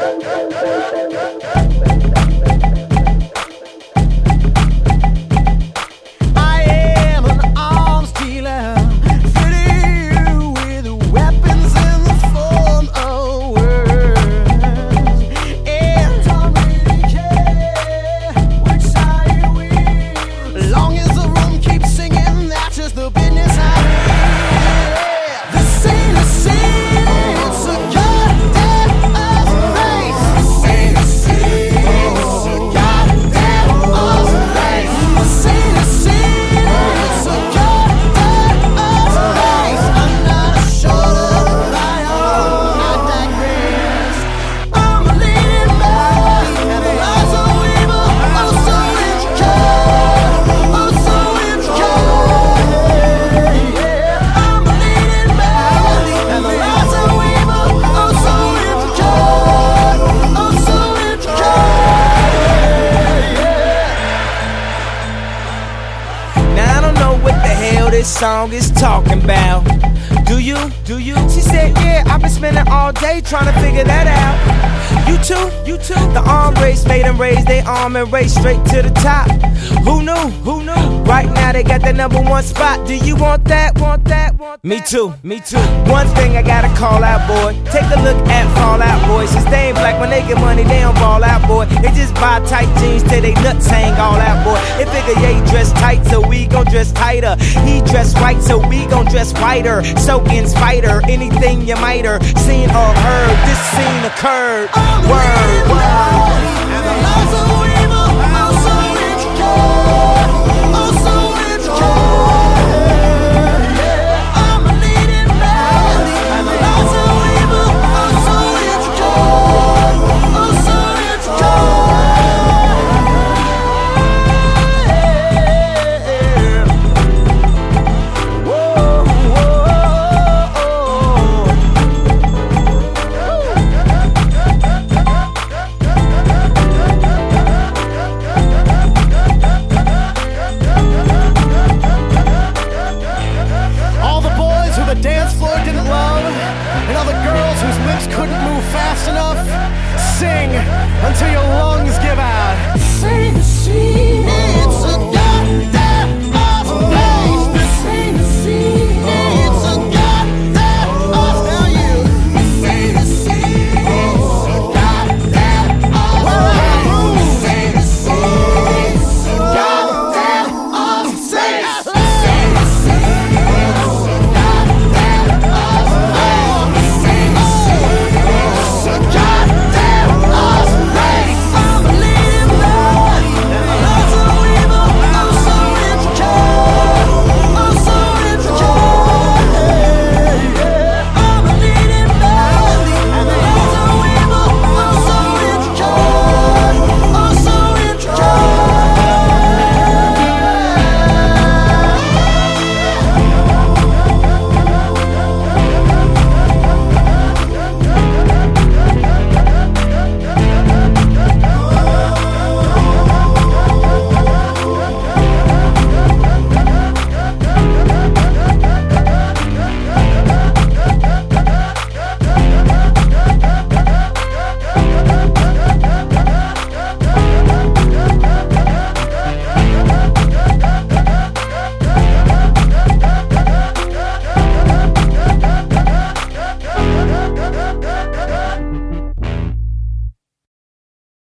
Go, go, go! This song is talking about. Do you? Do you? She said, Yeah, I've been spending all day trying to figure that out. You too? You too? The arm race made them raise their arm and race straight to the top. Who knew? Who knew? Right now they got the number one spot. Do you want that? Want that? Want that? Me too. Me too. One thing I gotta call out, boy. Take a look at Fall Out Boy. Since they ain't black when they get money, they don't ball out, boy. They just buy tight jeans till they nuts hang all out, boy. They figure yeah, he dress tight, so gon' dress tighter. He dress white, so we gon' dress whiter. So in spider, anything you might have seen or heard, this scene occurred. Word. Until your